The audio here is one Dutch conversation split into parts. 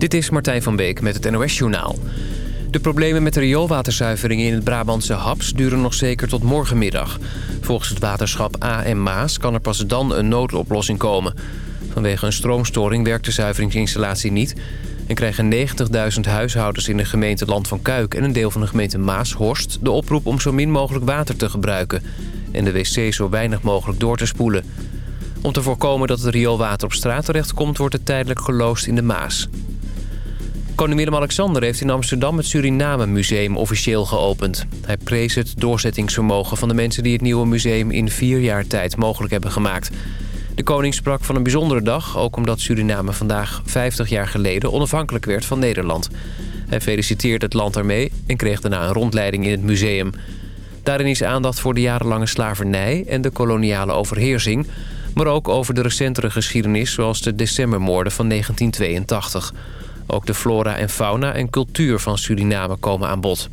Dit is Martijn van Beek met het NOS-journaal. De problemen met de rioolwaterzuivering in het Brabantse Haps duren nog zeker tot morgenmiddag. Volgens het waterschap A en Maas kan er pas dan een noodoplossing komen. Vanwege een stroomstoring werkt de zuiveringsinstallatie niet... en krijgen 90.000 huishoudens in de gemeente Land van Kuik... en een deel van de gemeente Maashorst de oproep om zo min mogelijk water te gebruiken... en de wc zo weinig mogelijk door te spoelen. Om te voorkomen dat het rioolwater op straat terechtkomt... wordt het tijdelijk geloosd in de Maas. Koning Willem-Alexander heeft in Amsterdam het Suriname-museum officieel geopend. Hij prees het doorzettingsvermogen van de mensen die het nieuwe museum in vier jaar tijd mogelijk hebben gemaakt. De koning sprak van een bijzondere dag, ook omdat Suriname vandaag 50 jaar geleden onafhankelijk werd van Nederland. Hij feliciteerde het land ermee en kreeg daarna een rondleiding in het museum. Daarin is aandacht voor de jarenlange slavernij en de koloniale overheersing... maar ook over de recentere geschiedenis zoals de decembermoorden van 1982... Ook de flora en fauna en cultuur van Suriname komen aan bod.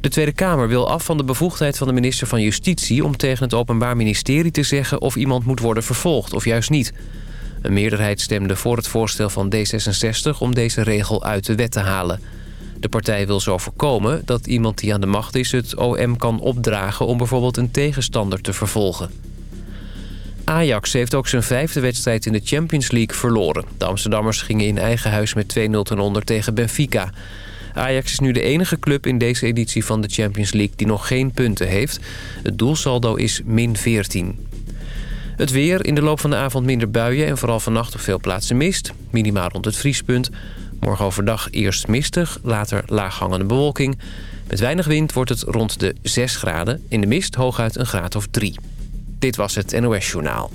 De Tweede Kamer wil af van de bevoegdheid van de minister van Justitie... om tegen het Openbaar Ministerie te zeggen of iemand moet worden vervolgd of juist niet. Een meerderheid stemde voor het voorstel van D66 om deze regel uit de wet te halen. De partij wil zo voorkomen dat iemand die aan de macht is het OM kan opdragen... om bijvoorbeeld een tegenstander te vervolgen. Ajax heeft ook zijn vijfde wedstrijd in de Champions League verloren. De Amsterdammers gingen in eigen huis met 2-0 ten onder tegen Benfica. Ajax is nu de enige club in deze editie van de Champions League die nog geen punten heeft. Het doelsaldo is min 14. Het weer, in de loop van de avond minder buien en vooral vannacht op veel plaatsen mist. Minimaal rond het vriespunt. Morgen overdag eerst mistig, later laaghangende bewolking. Met weinig wind wordt het rond de 6 graden. In de mist hooguit een graad of 3. Dit was het NOS Journaal.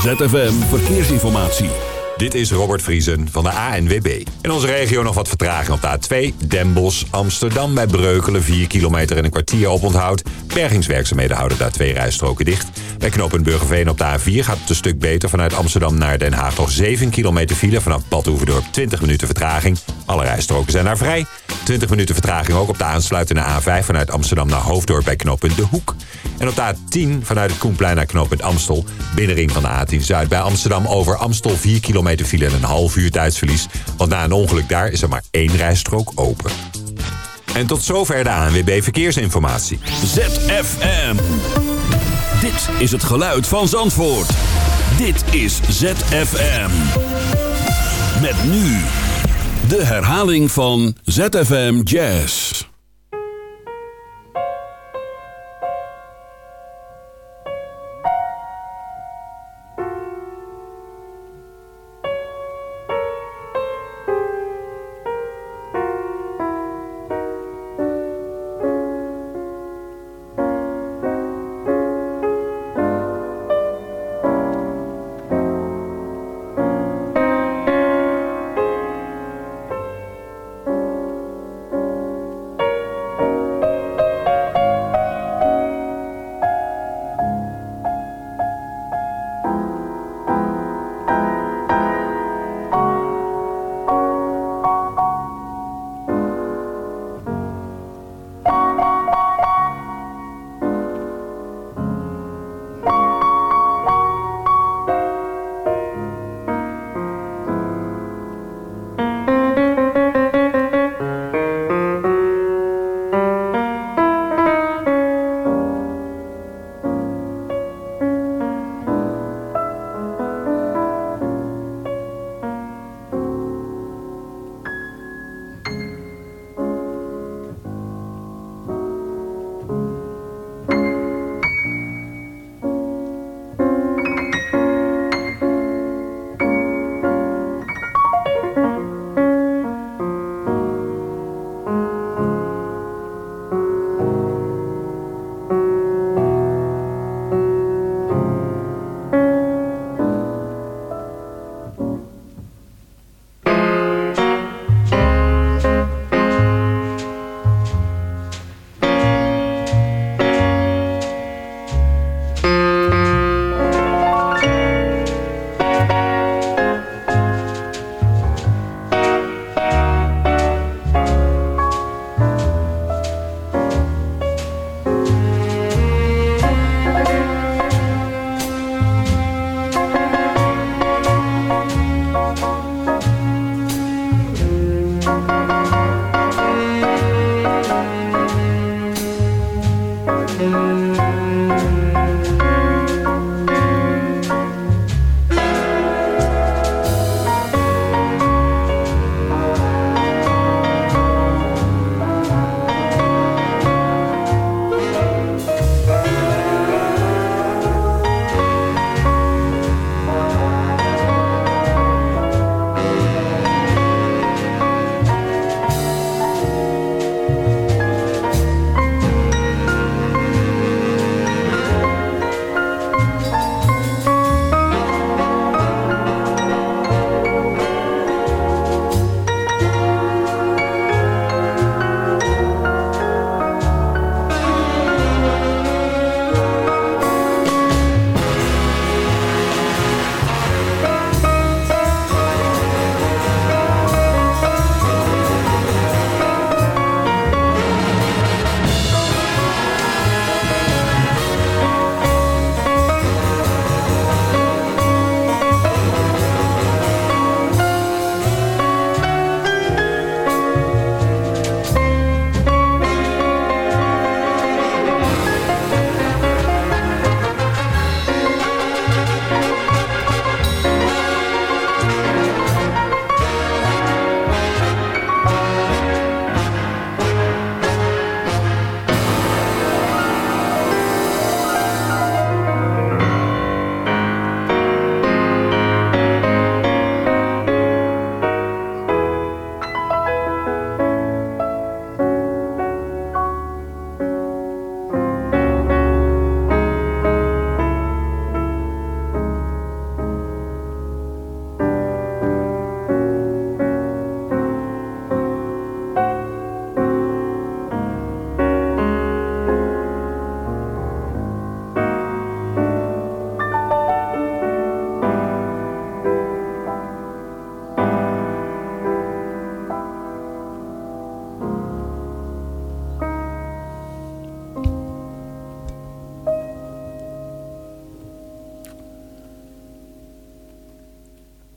ZFM Verkeersinformatie. Dit is Robert Vriesen van de ANWB. In onze regio nog wat vertraging op de A2. Den Bosch, Amsterdam bij Breukelen. 4 kilometer en een kwartier op onthoud. Bergingswerkzaamheden houden daar twee rijstroken dicht. Bij knooppunt Burgerveen op de A4 gaat het een stuk beter. Vanuit Amsterdam naar Den Haag nog 7 kilometer file. Vanaf Badhoevedorp 20 minuten vertraging. Alle rijstroken zijn daar vrij. 20 minuten vertraging ook op de aansluitende A5 vanuit Amsterdam naar Hoofddorp bij knooppunt De Hoek. En op de A10 vanuit het Koenplein naar knooppunt Amstel. Binnenring van de A10 Zuid bij Amsterdam over Amstel 4 kilometer file en een half uur tijdsverlies. Want na een ongeluk daar is er maar één rijstrook open. En tot zover de ANWB Verkeersinformatie. ZFM. Dit is het geluid van Zandvoort. Dit is ZFM. Met nu de herhaling van ZFM Jazz.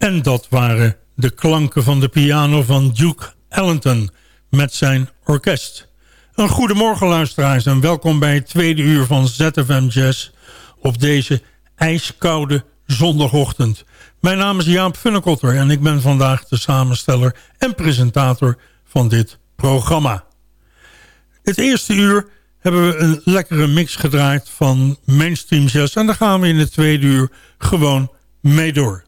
En dat waren de klanken van de piano van Duke Ellington met zijn orkest. Een goedemorgen luisteraars en welkom bij het tweede uur van ZFM Jazz op deze ijskoude zondagochtend. Mijn naam is Jaap Funnekotter en ik ben vandaag de samensteller en presentator van dit programma. Het eerste uur hebben we een lekkere mix gedraaid van mainstream jazz en daar gaan we in het tweede uur gewoon mee door.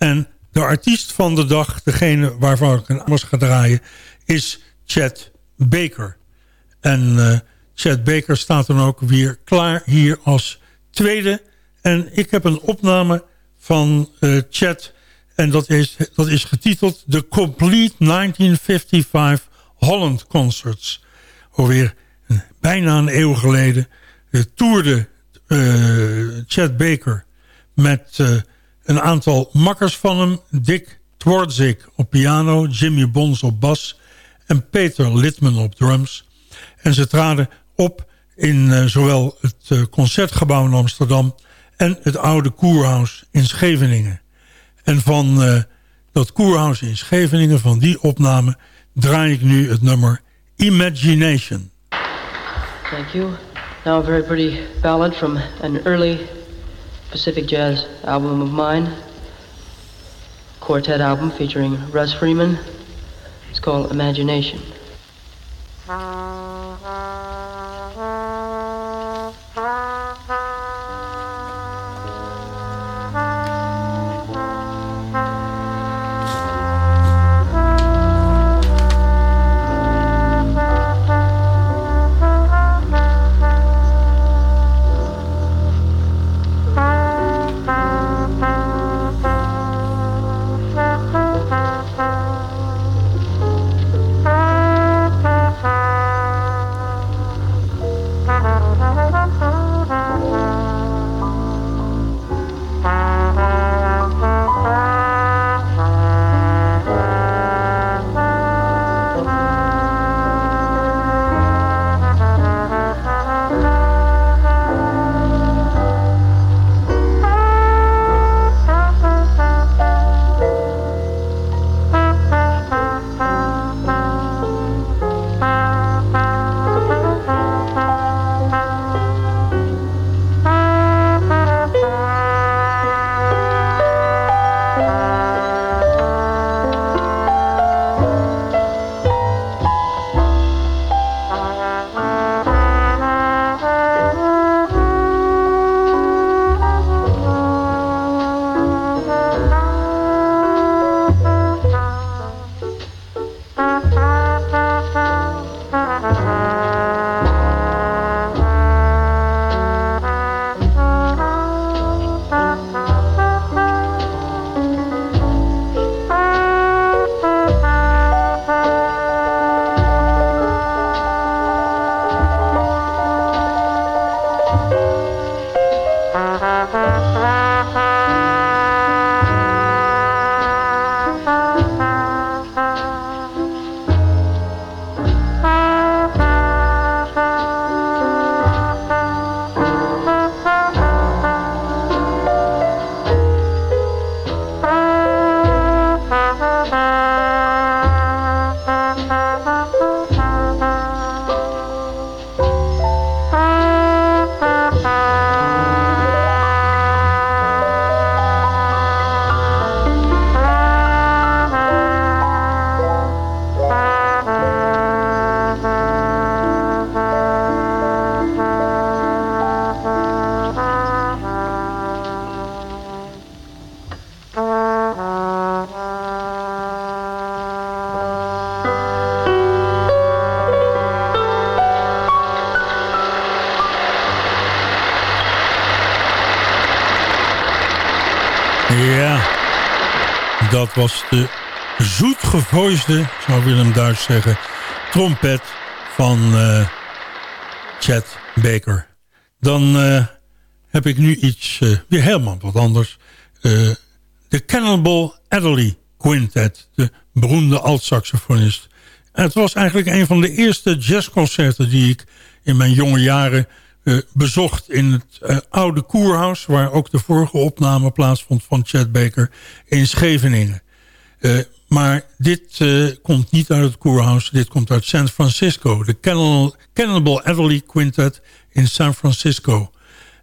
En de artiest van de dag, degene waarvan ik een alles ga draaien, is Chad Baker. En uh, Chad Baker staat dan ook weer klaar hier als tweede. En ik heb een opname van uh, Chad. En dat is, dat is getiteld The Complete 1955 Holland Concerts. Alweer bijna een eeuw geleden toerde uh, Chad Baker met een aantal makkers van hem. Dick Twardzik op piano, Jimmy Bons op bas en Peter Litman op drums. En ze traden op in uh, zowel het uh, Concertgebouw in Amsterdam... en het oude Koerhuis in Scheveningen. En van uh, dat Koerhuis in Scheveningen, van die opname... draai ik nu het nummer Imagination. Thank you. Now a very pretty ballad from an early Pacific Jazz album of mine. Quartet album featuring Russ Freeman. It's called Imagination. Dat was de zoetgevoisde, zou Willem Duits zeggen, trompet van uh, Chad Baker. Dan uh, heb ik nu iets uh, weer helemaal wat anders. de Cannonball Adderley Quintet, de beroemde alt-saxofonist. Het was eigenlijk een van de eerste jazzconcerten die ik in mijn jonge jaren bezocht in het oude koerhuis... waar ook de vorige opname plaatsvond van Chad Baker in Scheveningen. maar dit komt niet uit het koerhuis, dit komt uit San Francisco. De Cannibal Adderley Quintet in San Francisco...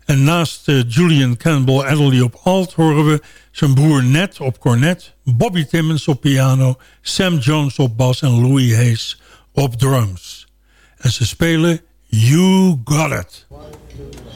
En naast Julian Campbell Adderley op alt horen we zijn broer Ned op cornet, Bobby Timmons op piano, Sam Jones op bas en Louis Hayes op drums. En ze spelen You Got It. Ja,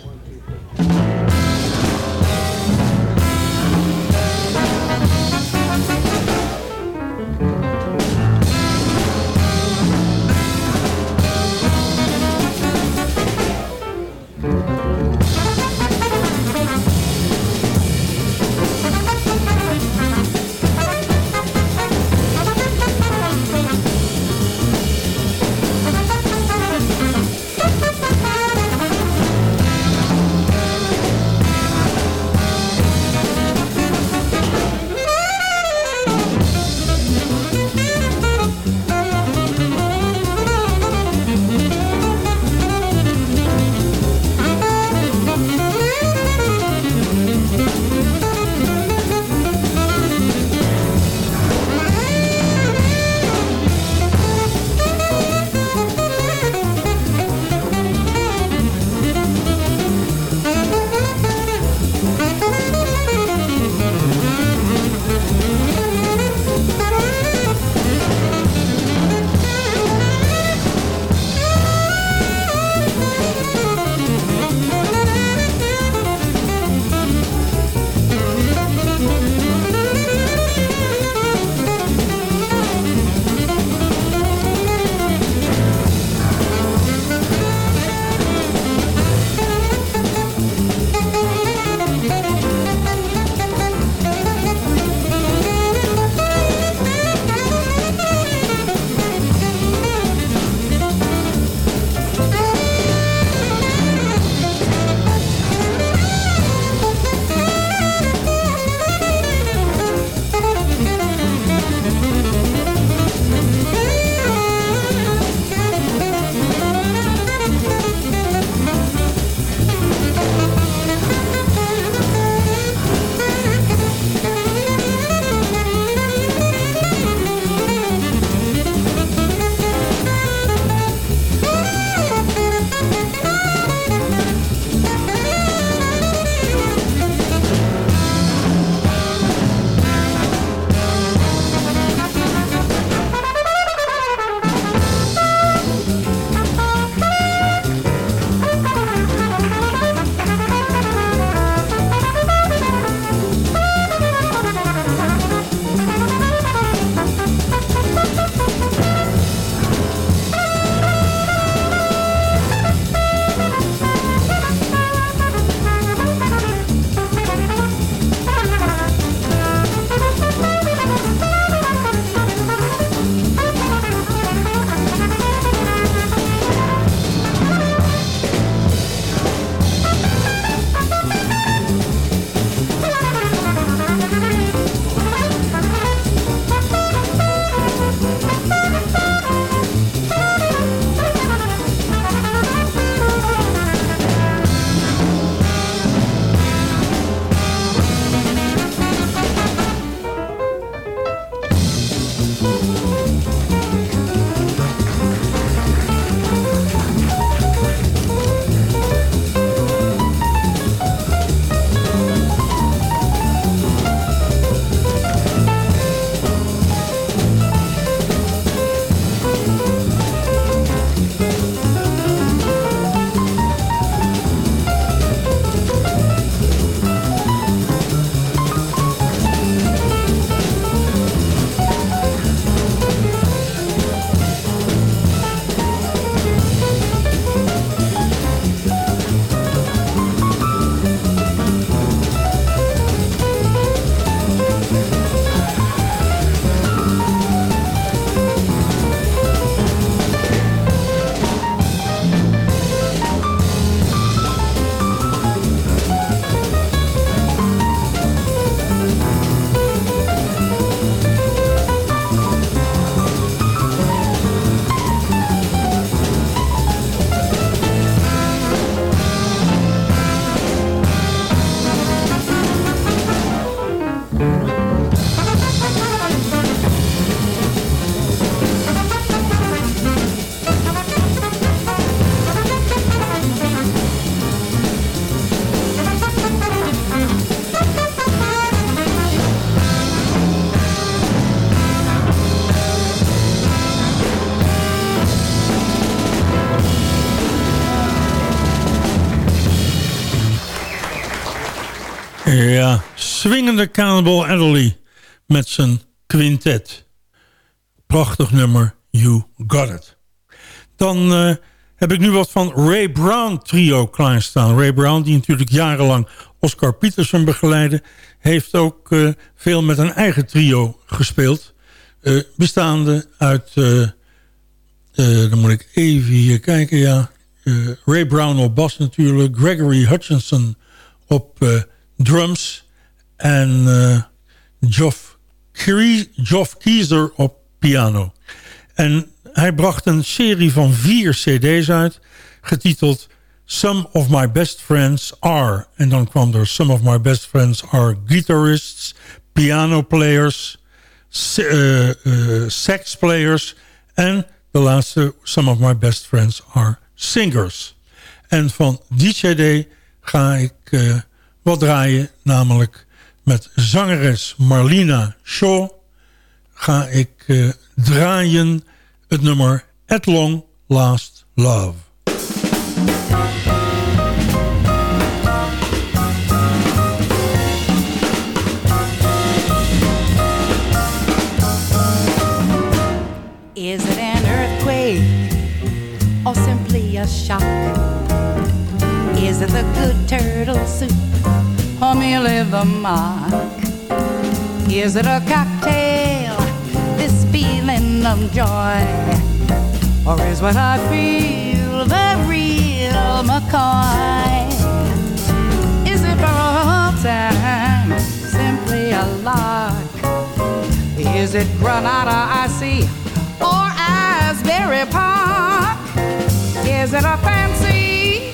swingende Cannibal Adderley met zijn quintet. Prachtig nummer, You Got It. Dan uh, heb ik nu wat van Ray Brown trio klaarstaan. Ray Brown, die natuurlijk jarenlang Oscar Peterson begeleidde... heeft ook uh, veel met een eigen trio gespeeld. Uh, bestaande uit... dan moet ik even hier kijken, ja. Ray Brown op bas natuurlijk. Gregory Hutchinson op drums. En Geoff, Geoff Kiezer op piano. En hij bracht een serie van vier cd's uit, getiteld Some of My Best Friends Are. En dan kwam er Some of My Best Friends Are Guitarists, Piano Players, uh, uh, Players en de laatste Some of My Best Friends Are Singers. En van die cd ga ik uh, wat draaien, namelijk met zangeres Marlina Shaw ga ik draaien het nummer At Long Last Love. Is it an earthquake or simply a shock? Is it the good turtle soup or merely the mock? Is it a cocktail? This feeling of joy? Or is what I feel the real McCoy? Is it all time simply a lark? Is it Granada I see or Asbury Park? Is it a fancy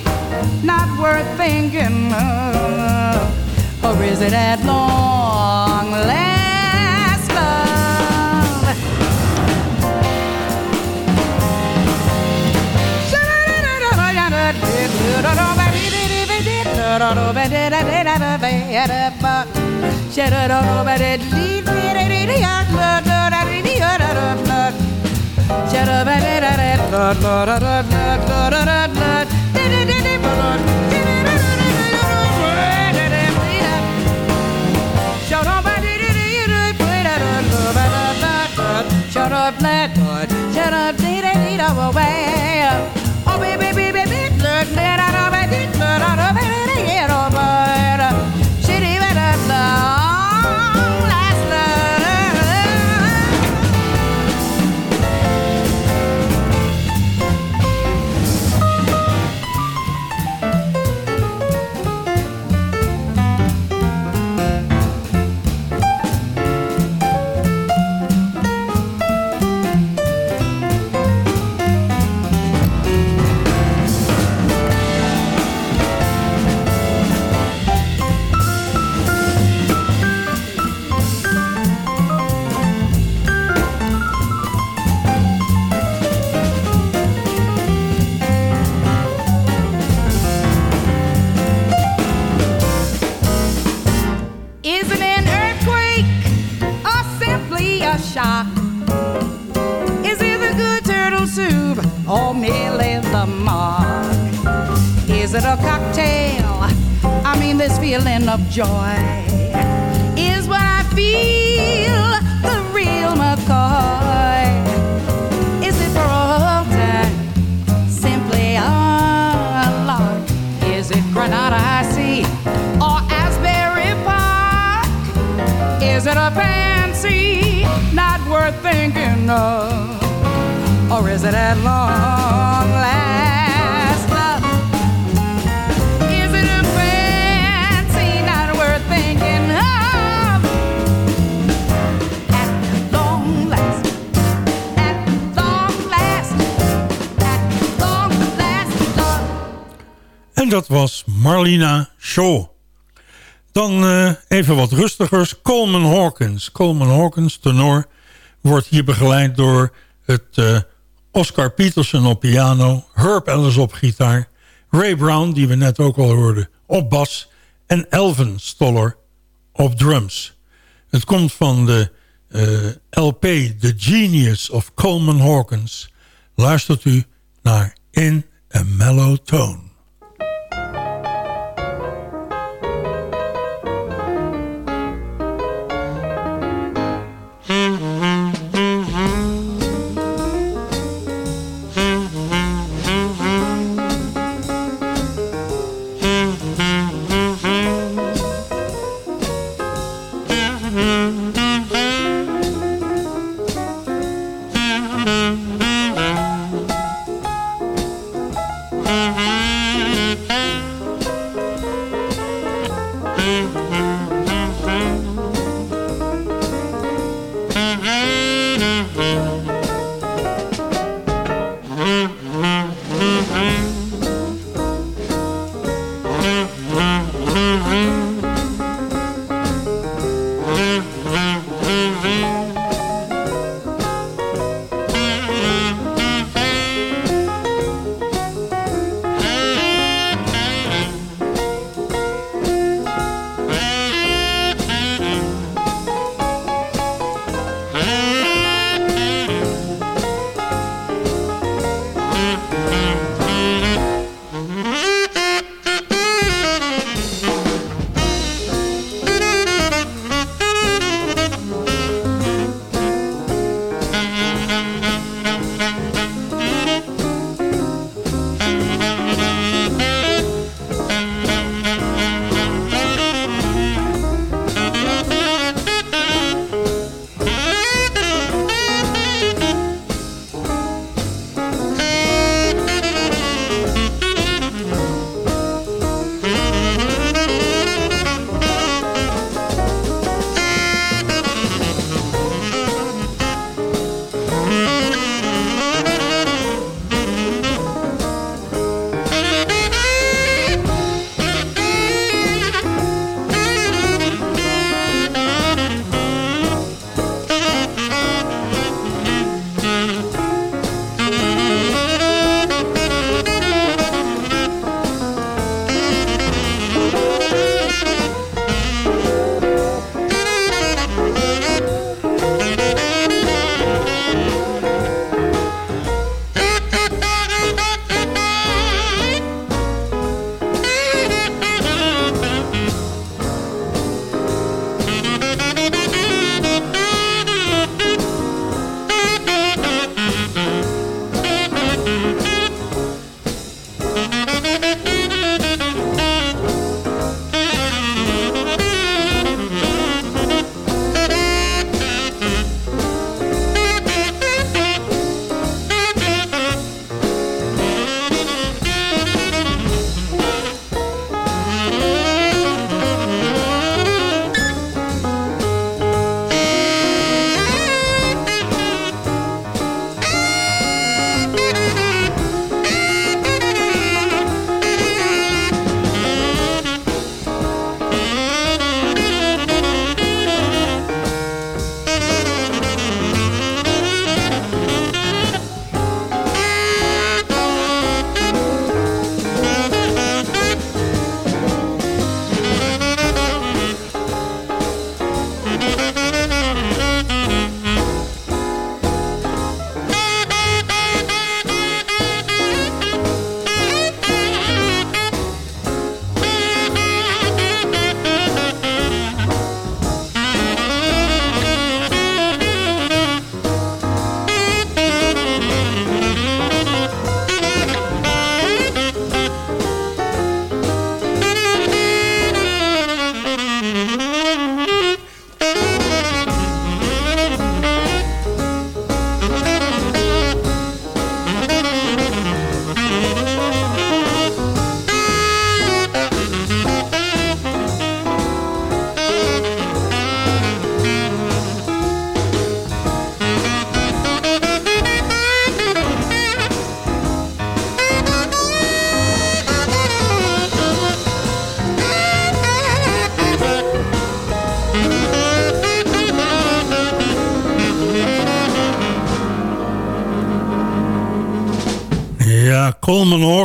not worth thinking of? Or is it at long last? Shut up, let shut up, dee dee dee away. Joy even wat rustigers. Coleman Hawkins. Coleman Hawkins, tenor, wordt hier begeleid door het uh, Oscar Peterson op piano... Herb Ellis op gitaar... Ray Brown, die we net ook al hoorden, op bas... en Elvin Stoller op drums. Het komt van de uh, LP The Genius of Coleman Hawkins. Luistert u naar In a Mellow Tone.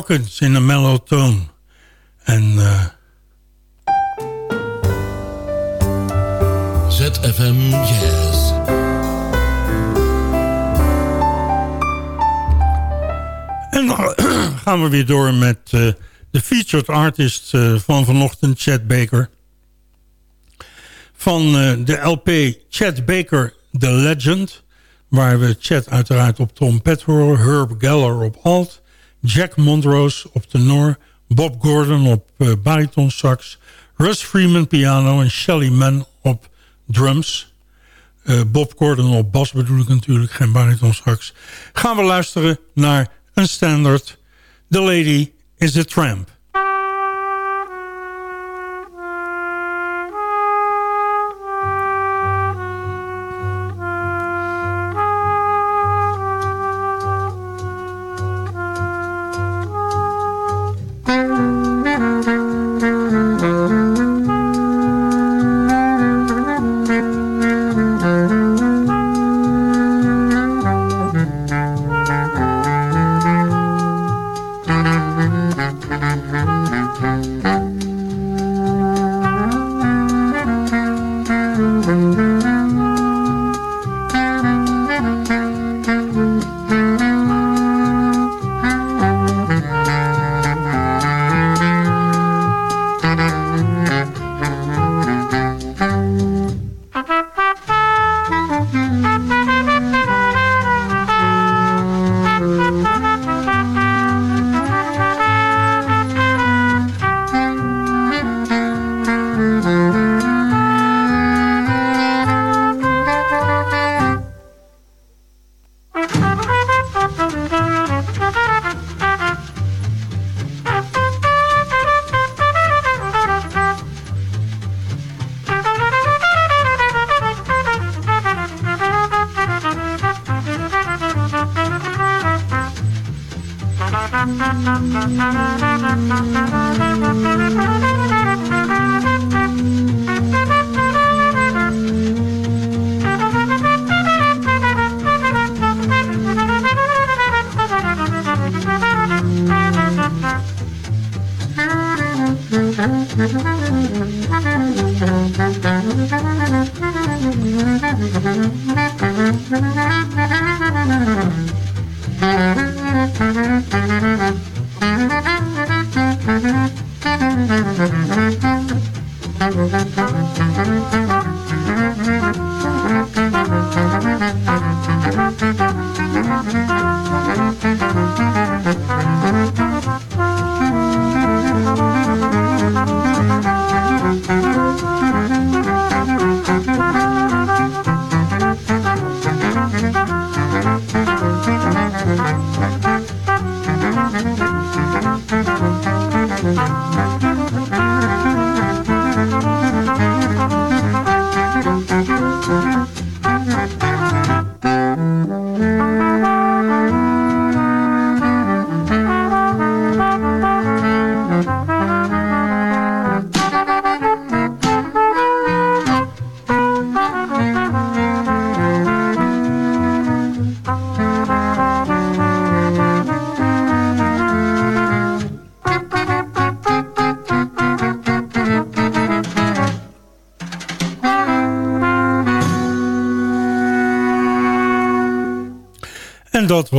In een mellow tone. En... Uh... ZFM Jazz. En dan gaan we weer door met uh, de featured artist uh, van vanochtend, Chad Baker. Van de LP Chad Baker The Legend... waar we Chad uiteraard op trompet horen... Herb Geller op alt... Jack Montrose op tenor... Bob Gordon op uh, bariton sax... Russ Freeman piano en Shelly Mann op drums. Uh, Bob Gordon op bas bedoel ik natuurlijk, geen bariton sax. Gaan we luisteren naar een standard. The Lady is a Tramp.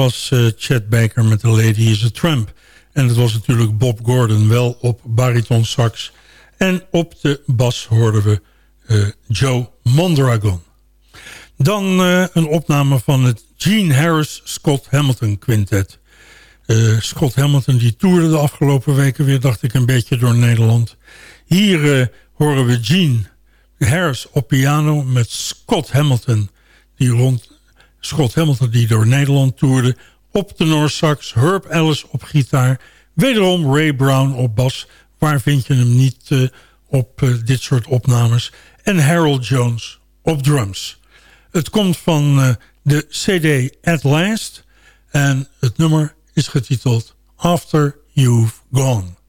Was uh, Chad Baker met The Lady is a Tramp. En dat was natuurlijk Bob Gordon wel op bariton sax. En op de bas hoorden we uh, Joe Mondragon. Dan uh, een opname van het Gene Harris Scott Hamilton Quintet. Scott Hamilton die toerde de afgelopen weken weer, dacht ik, een beetje door Nederland. Hier horen we Gene Harris op piano met Scott Hamilton... die rond Scott Hamilton die door Nederland toerde. Op de sax, Herb Ellis op gitaar. Wederom Ray Brown op bas. Waar vind je hem niet uh, op uh, dit soort opnames. En Harold Jones op drums. Het komt van uh, de CD At Last. En het nummer is getiteld After You've Gone.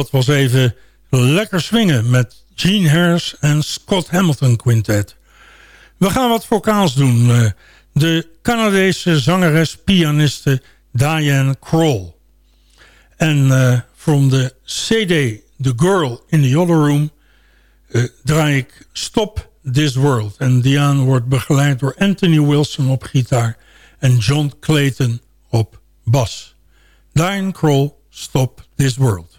Dat was even lekker swingen met Gene Harris en Scott Hamilton Quintet. We gaan wat vocaals doen. Eh, de Canadese zangeres-pianiste Diane Kroll. En uh, from de CD The Girl in the Other Room uh, draai ik Stop This World. En Diane wordt begeleid door Anthony Wilson op gitaar en John Clayton op bas. Diane Kroll, Stop This World.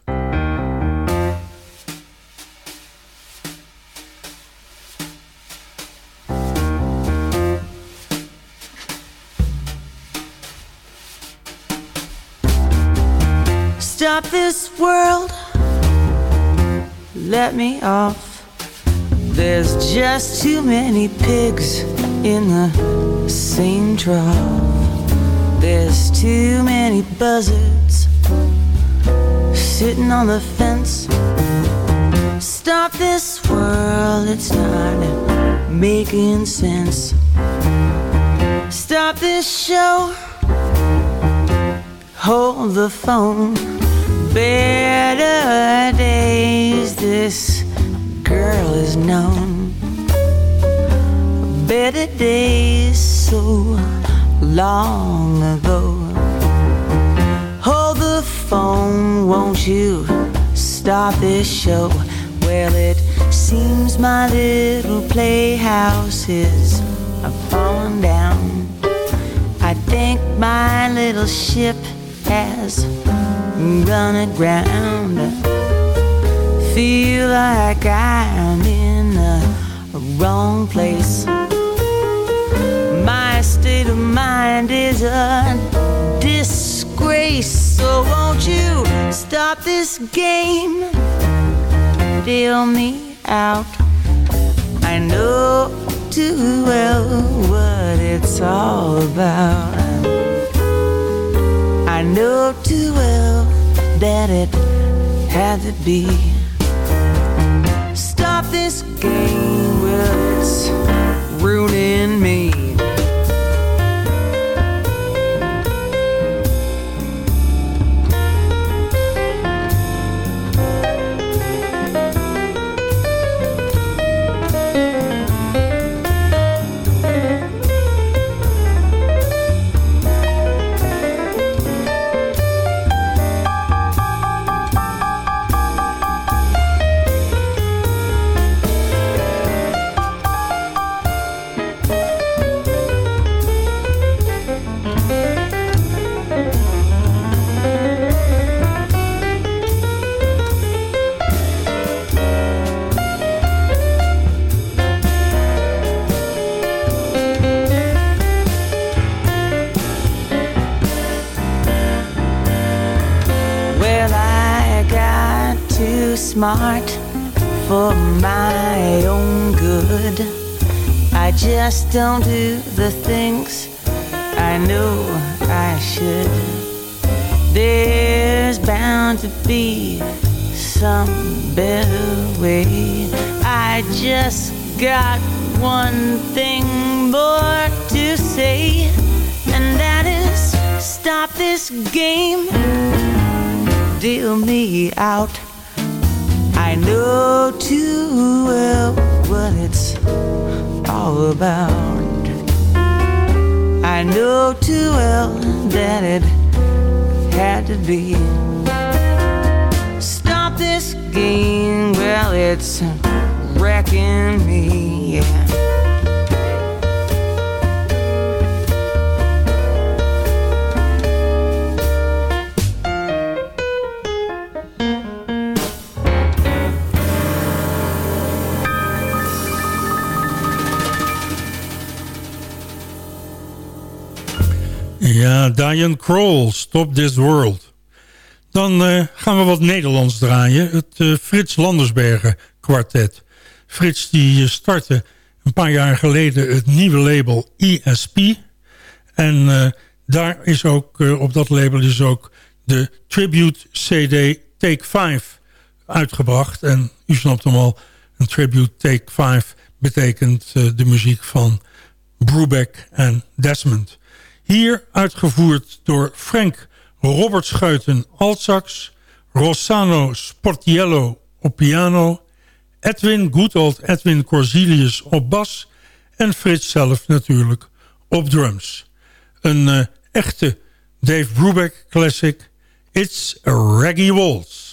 Stop this world, let me off. There's just too many pigs in the same trough. There's too many buzzards sitting on the fence. Stop this world, it's not making sense. Stop this show, hold the phone. Better days, this girl is known. Better days, so long ago. Hold the phone, won't you stop this show? Well, it seems my little playhouse is falling down. I think my little ship has run aground. Feel like I'm in the wrong place. My state of mind is a disgrace. So won't you stop this game? Deal me out. I know too well what it's all about. I know too well that it had to be. Stop this game, well, it's ruining me. Smart for my own good. I just don't do the things I know I should. There's bound to be some better way. I just got one thing more to say, and that is stop this game. Deal me out. I know too well what it's all about. I know too well that it had to be. Stop this game, well, it's wrecking me, yeah. Diane Kroll, Stop This World. Dan uh, gaan we wat Nederlands draaien. Het uh, Frits Landersbergen kwartet. Frits die startte een paar jaar geleden het nieuwe label ESP. En daar is ook, op dat label is ook de tribute CD Take 5 uitgebracht. En u snapt hem al, een tribute Take 5 betekent de muziek van Brubeck en Desmond. Hier uitgevoerd door Frank Robert Schuiten altsax, Rossano Sportiello op piano, Edwin Goodold Edwin Corsilius op bas en Frits zelf natuurlijk op drums. Een uh, echte Dave Brubeck classic, It's a Reggae Waltz.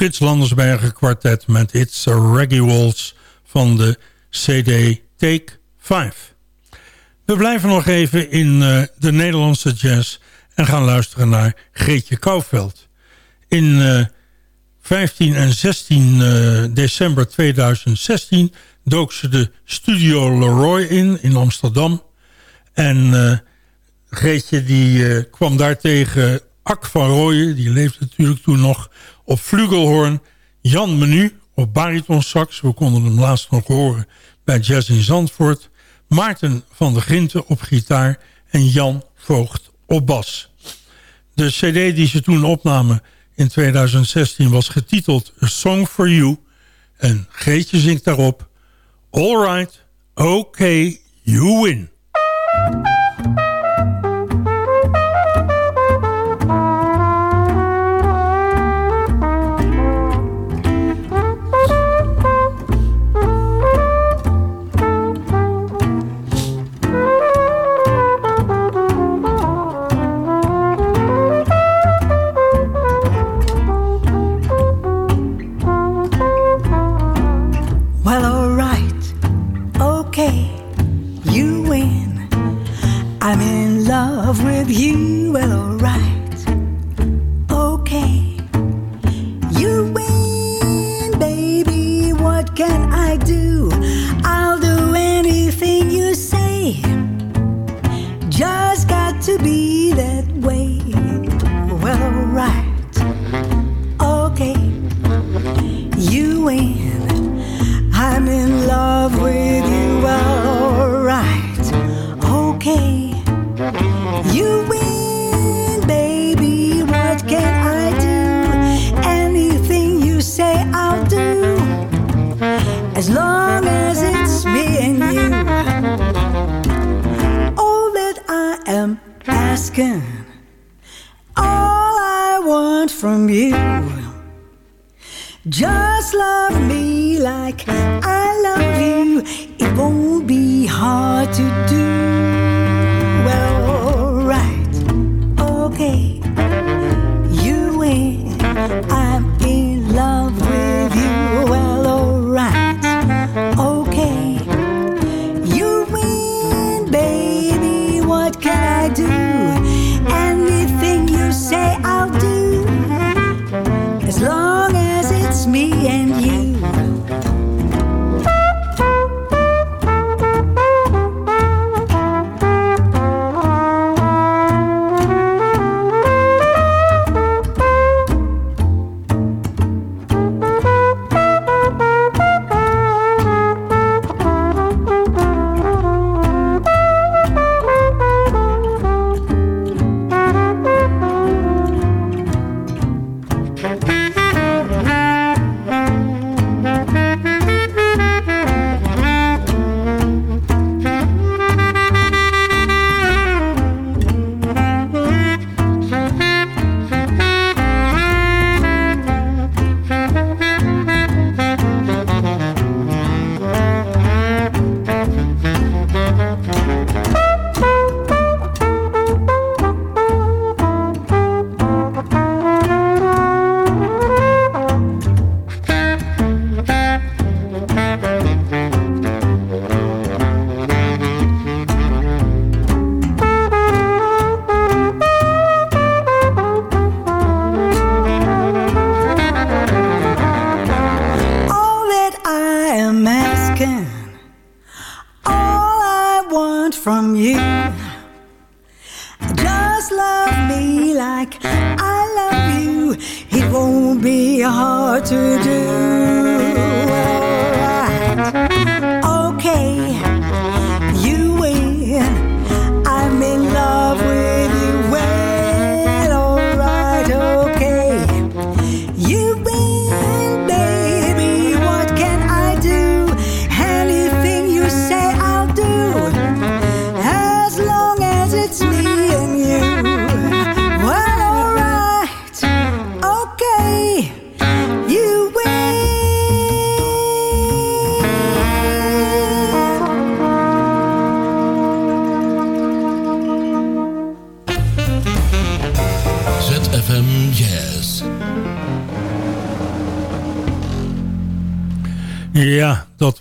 Frits Landersbergen kwartet met It's a Reggae Waltz van de CD Take 5. We blijven nog even in uh, de Nederlandse jazz en gaan luisteren naar Greetje Kouwveld. In uh, 15 en 16 uh, december 2016 dook ze de Studio Leroy in, in Amsterdam. En Greetje die kwam daar tegen Ak van Rooyen, die leefde natuurlijk toen nog, op flugelhorn. Jan Menu op baritonsax, we konden hem laatst nog horen bij Jazz in Zandvoort. Maarten van der Grinten op gitaar en Jan Voogd op bas. De cd die ze toen opnamen in 2016 was getiteld A Song for You. En Greetje zingt daarop All right, okay, you win.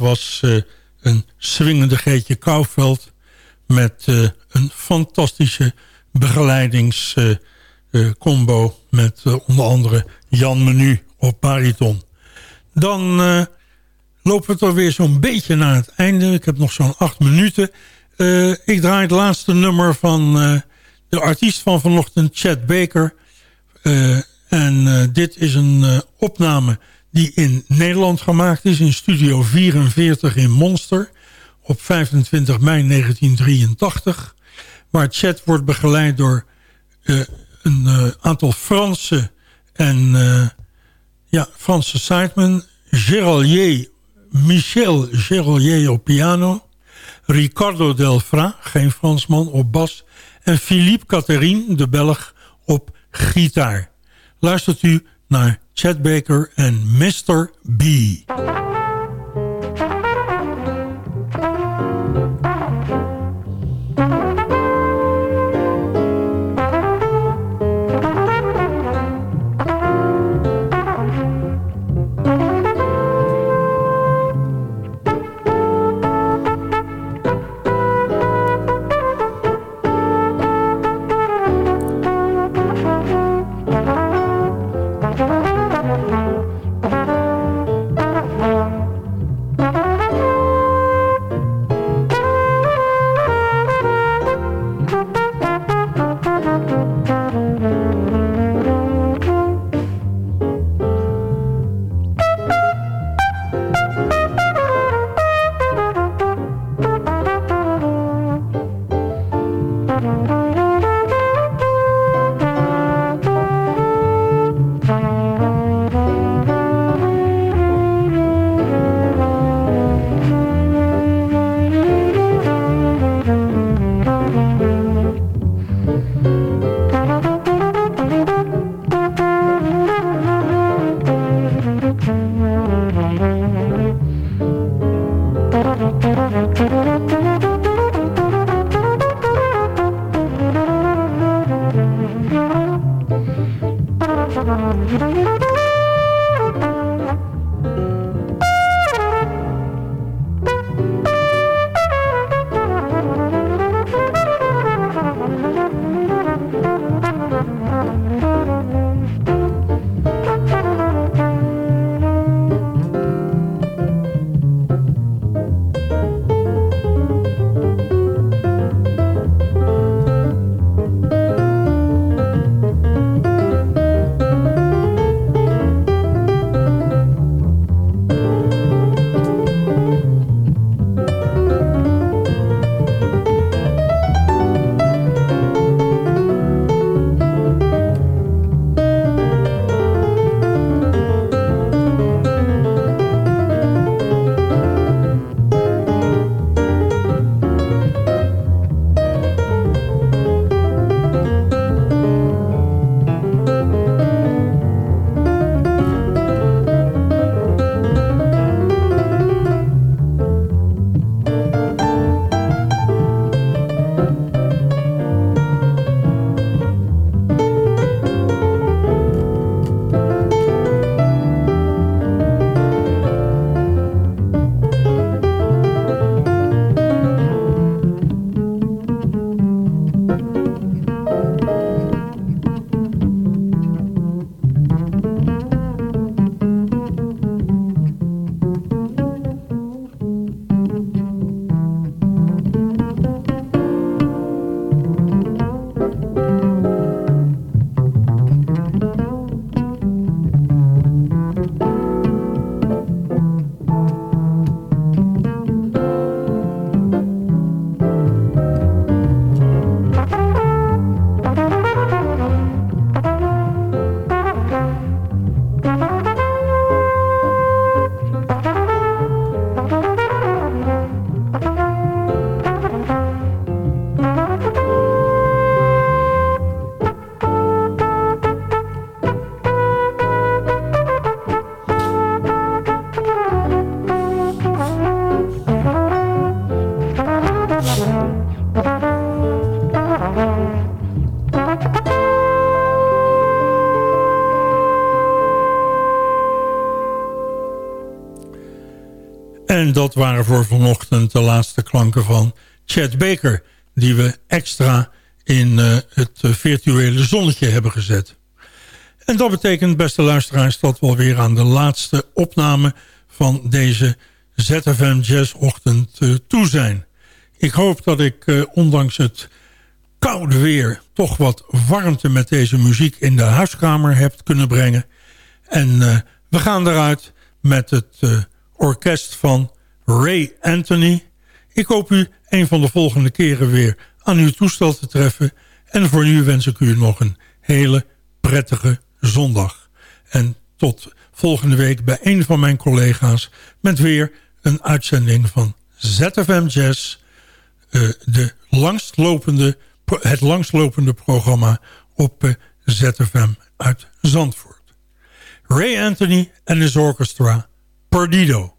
Was uh, een swingende Geetje Kouwveld... met uh, een fantastische begeleidingscombo... met onder andere Jan Menu op bariton. Dan lopen we toch weer zo'n beetje naar het einde. Ik heb nog zo'n acht minuten. ik draai het laatste nummer van de artiest van vanochtend, Chad Baker... en dit is een opname die in Nederland gemaakt is in Studio 44 in Monster op 25 mei 1983. Waar Chet wordt begeleid door uh, een uh, aantal Franse en uh, ja, Franse sidemen. Géralier, Michel Géralier op piano. Ricardo Delfra, geen Fransman, op bas. En Philippe Catherine, de Belg, op gitaar. Luistert u naar Chad Baker en Mr. B. En dat waren voor vanochtend de laatste klanken van Chad Baker... die we extra in uh, het virtuele zonnetje hebben gezet. En dat betekent, beste luisteraars, dat we alweer aan de laatste opname... van deze ZFM Jazzochtend uh, toe zijn. Ik hoop dat ik, uh, ondanks het koude weer... toch wat warmte met deze muziek in de huiskamer heb kunnen brengen. En we gaan eruit met het orkest van Ray Anthony. Ik hoop u een van de volgende keren weer aan uw toestel te treffen. En voor nu wens ik u nog een hele prettige zondag. En tot volgende week bij een van mijn collega's... met weer een uitzending van ZFM Jazz... Uh, de langstlopende, het langstlopende programma op uh, ZFM uit Zandvoort. Ray Anthony en his orchestra, Perdido.